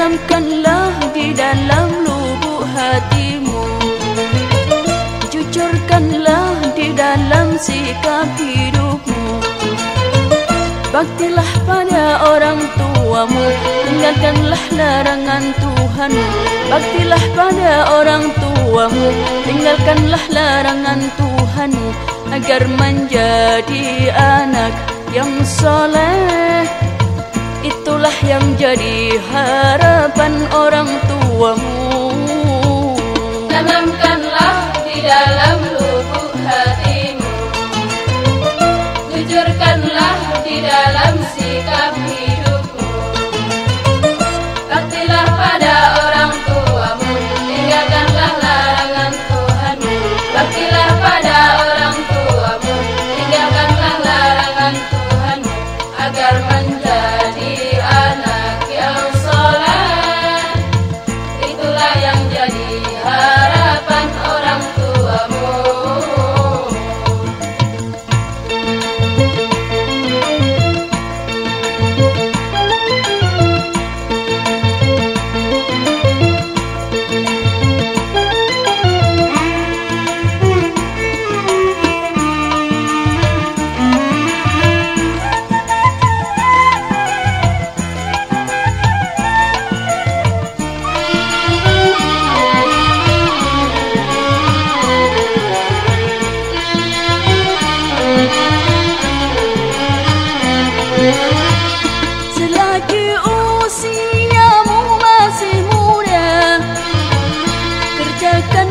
Tanamkanlah di dalam lubuk hatimu. Jujurkanlah di dalam sikap hidupmu. Baktilah pada orang tuamu Tinggalkanlah larangan Tuhan. Baktilah pada orang tuamu Tinggalkanlah larangan Tuhan Agar menjadi anak yang soleh Itulah yang jadi harapan orang tuamu. Tanamkanlah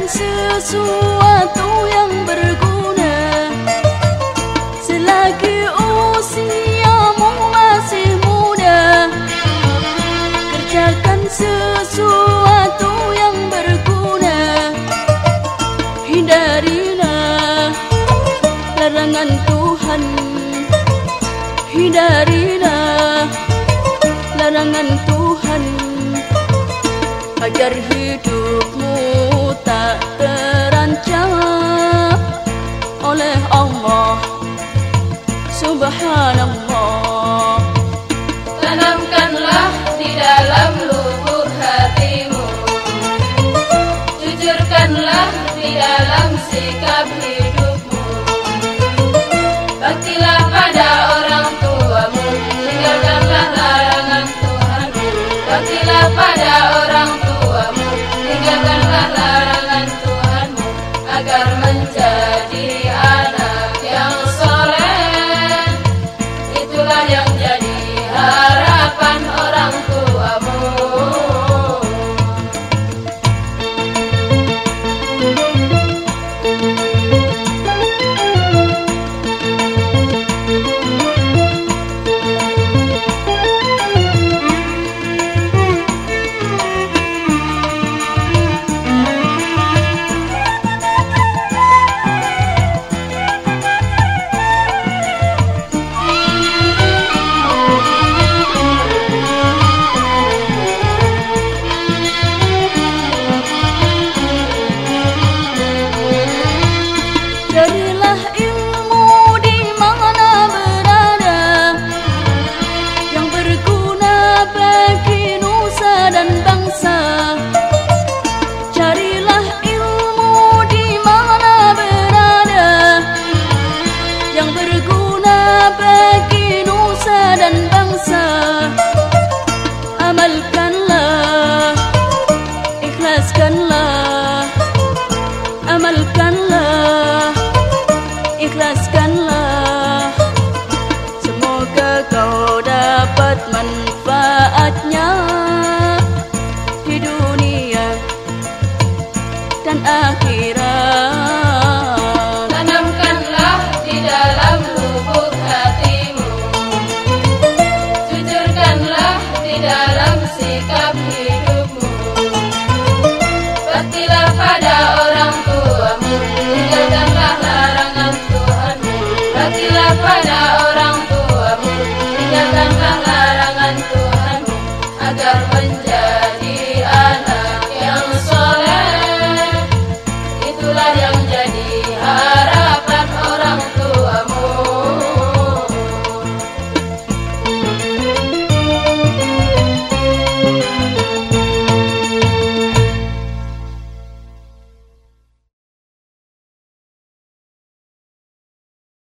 sesuatu yang berguna. Selagi usiamu masih muda Kerjakan sesuatu yang berguna. Hindarilah larangan Tuhan. Hindarilah larangan Tuhan. Agar hidupmu tak terancam oleh Allah. Subhanallah. Tanamkanlah di dalam lubuk hatimu. Jujurkanlah di dalam sikap hidupmu. Baktilah pada orang tuamu. Tinggalkanlah larangan Tuhanmu. Baktilah pada orang tuamu